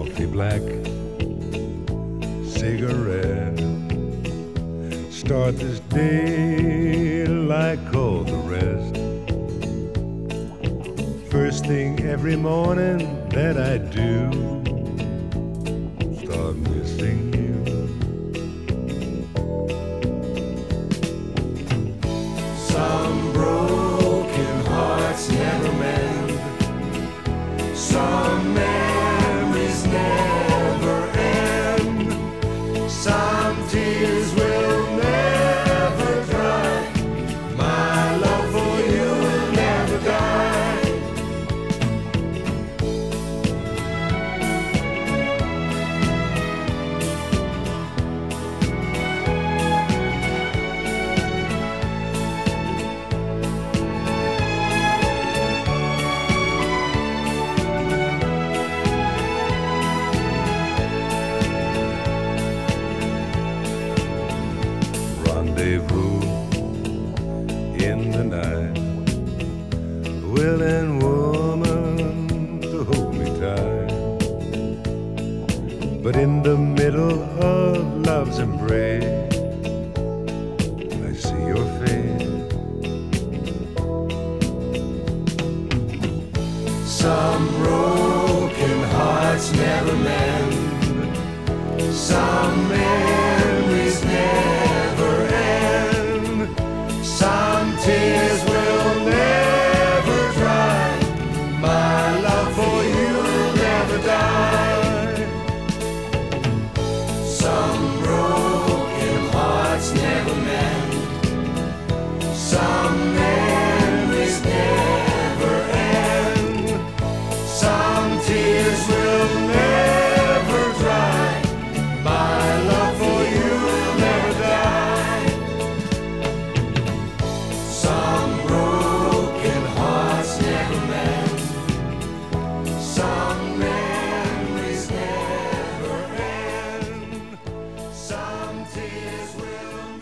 coffee black cigarette. Start this day like all the rest. First thing every morning that I do, start with singing. Rendezvous in the night. Willing woman to hold me tight. But in the middle of love's embrace, I see your face. Some tears will